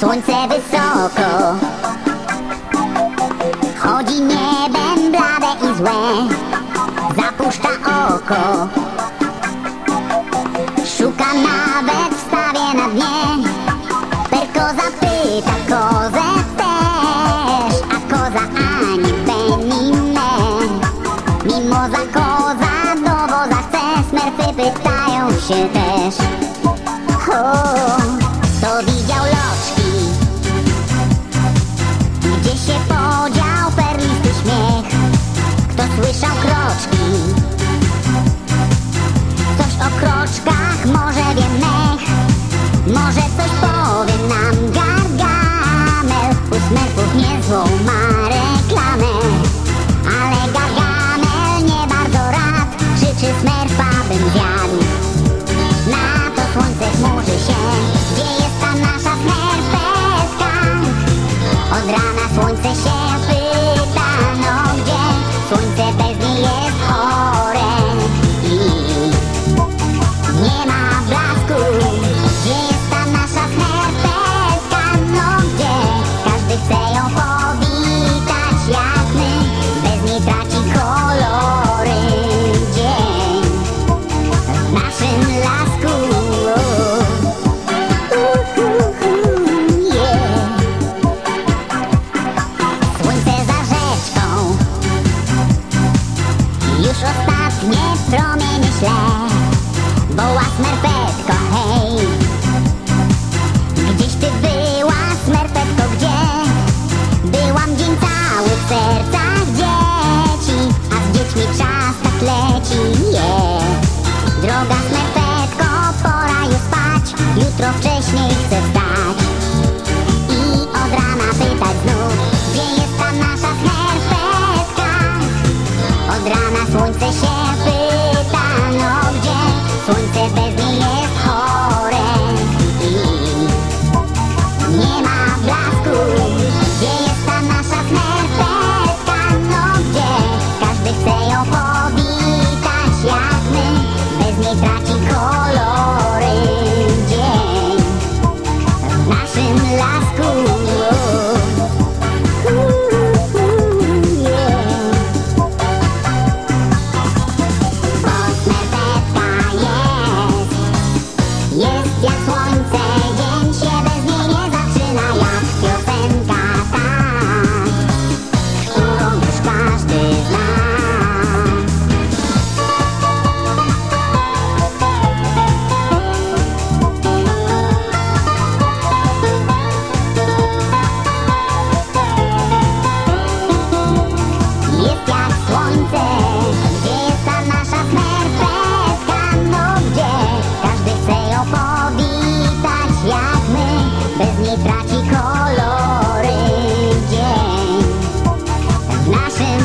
Słońce wysoko. Chodzi niebem blade i złe. Zapuszcza oko. Szuka nawet w stawie na dnie. Perko zapyta kozę też. A koza ani peninę Mimo za koza do woza chce. Smerfy pytają się też wrong ostatnie promienie śle Woła smerfetko, hej. Gdzieś ty była, smerfetko, gdzie? Byłam dzień cały w sercach dzieci A z dziećmi czas tak leci, yeah. Droga smerfetko, pora już spać Jutro wcześniej chcę wstać last school. my see.